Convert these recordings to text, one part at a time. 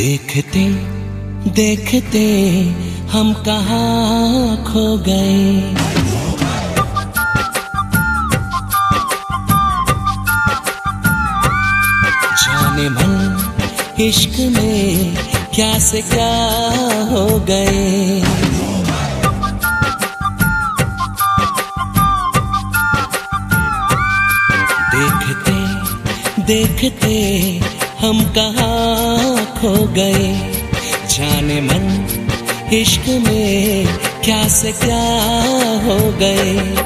देखते देखते हम कहा खो गए। जाने मन इश्क में क्या से क्या हो गए। देखते देखते हम कहाँ खो गए? जाने मन इश्क में क्या से क्या हो गए?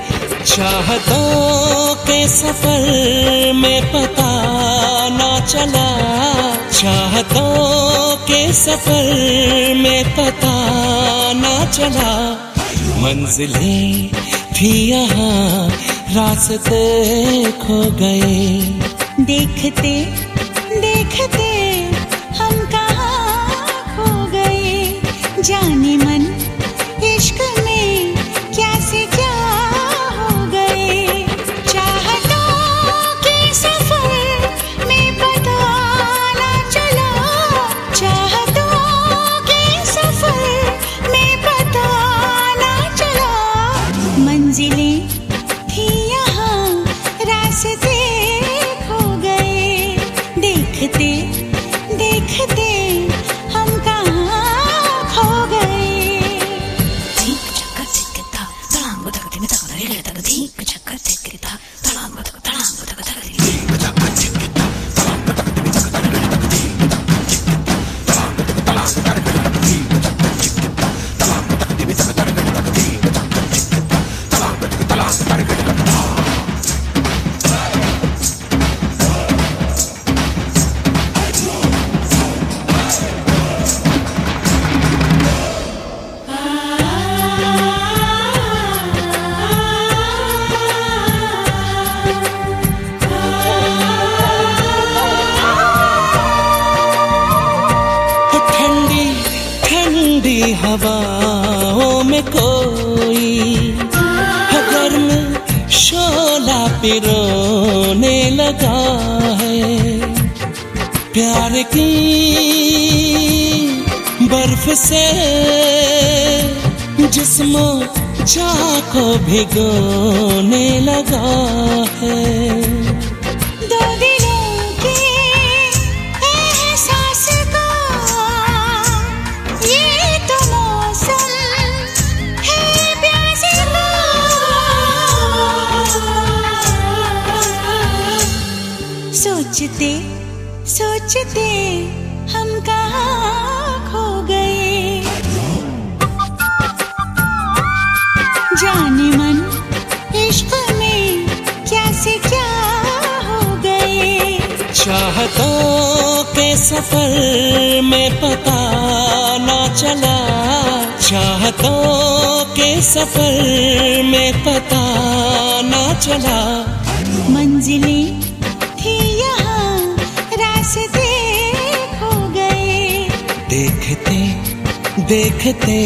चाहतों के सफ़र में पता ना चला। चाहतों के सफ़र में पता ना चला। मंजिलें थी यहाँ, रास्ते खो गए। देखते देखते हम कहा खो गए? जाने मन धिक धक धक में कोई गर्म शोला पिरोने लगा है, प्यार की बर्फ़ से जिस्मों जा को भिगोने लगा है। सोचते हम कहाँ खो गए? जाने मन इश्क में क्या से क्या हो गए? चाहतों के सफ़र में पता ना चला। चाहतों के सफ़र में पता ना चला। मंजिलें रास्ते खो गए। देखते देखते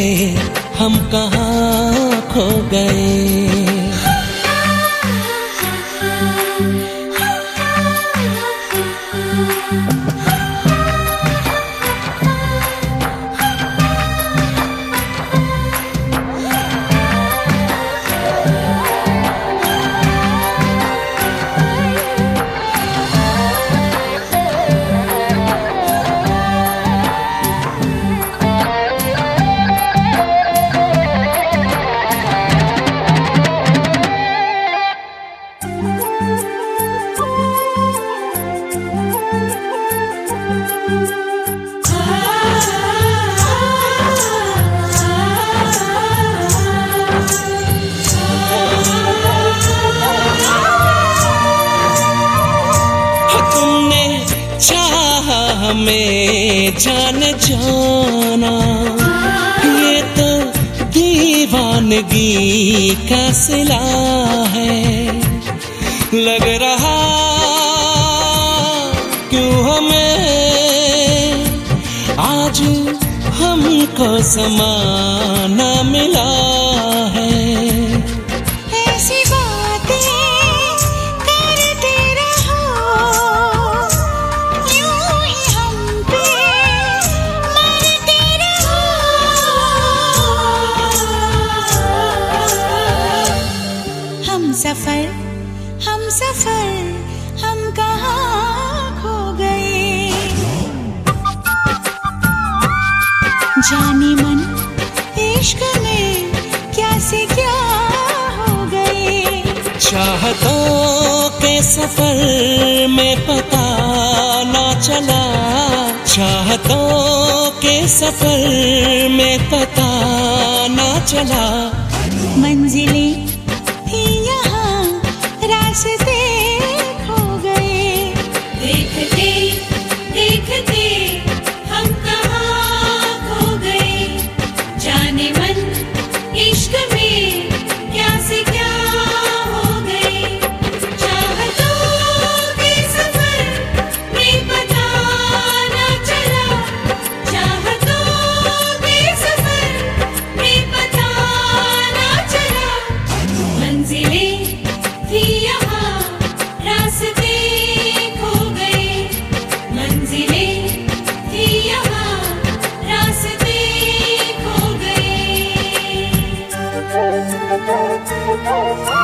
हम कहाँ खो गए। हमें जान जाना। ये तो दीवानगी का सिला है। लग रहा क्यों हमें? आज हमको समाना मिला। सफ़र, हम सफ़र, हम कहाँ खो गए? जाने मन इश्क में क्या से क्या हो गए? चाहतों के सफ़र में पता ना चला। चाहतों के सफ़र में पता ना चला। 我